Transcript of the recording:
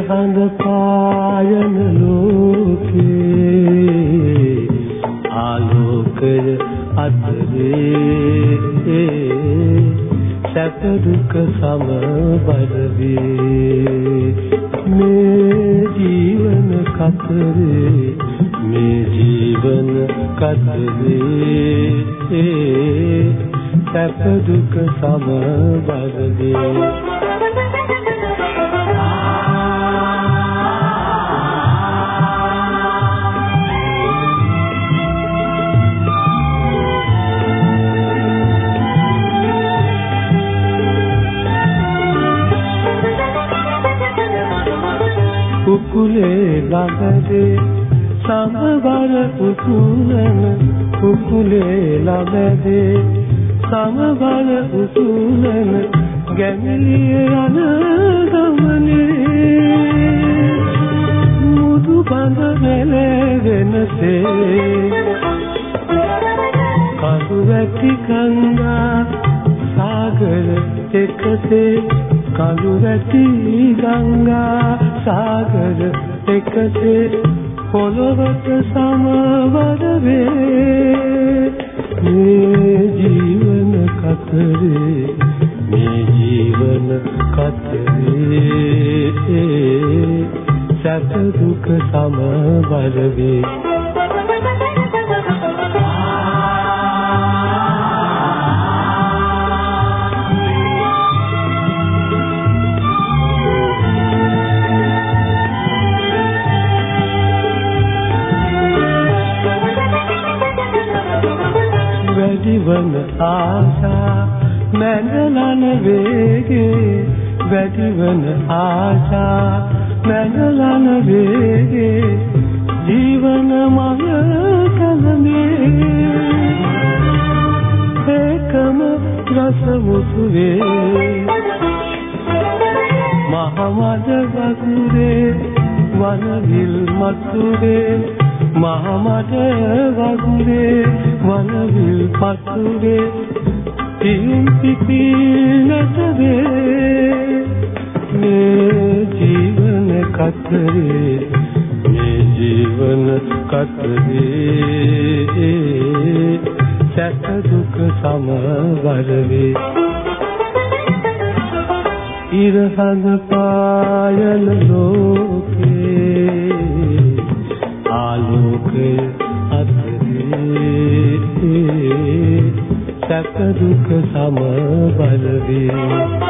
ඉරහඳ පායන ලෝකේ ආලෝකය අතරේ සැප දුක සමබර වේ මේ ජීවන කතරේ මේ ජීවන කතරේ සැප දුක සමබර වේ කුකුලේ ළඟදී සමබර උතුරන කුකුලේ ළඟදී සමබර උතුරන ගැමිලිය යන ගමනේ මුදු බඳ වෙනසේ කඳු වැටි කන්දා සාගර එකසේ කඳු වැටි ගංගා සාගර එකසේ පොළොවට සමවර වේ. මේ ජීවන කතරේ මේ ජීවන කතරේ. සැප දුක සමවර වේ. වැඩිවන ආශා මැනලන වේගේ වැඩිවන ආශා මැනලන වේගේ ජීවන මය කලමේ ඒකම රස මුසුවේ. මහමද වගුරේ වනවිල් මතුරේ මහමඩ වගුරේ වනවිල් පතුරේ පියුම් පිපිනට වේ මේ ජීවන කතරේ මේ ජීවන කතරේ. සැප දුක සමවර වේ ඉරහඳ පායන ලෝකේ සැප දුක සමබල වේ.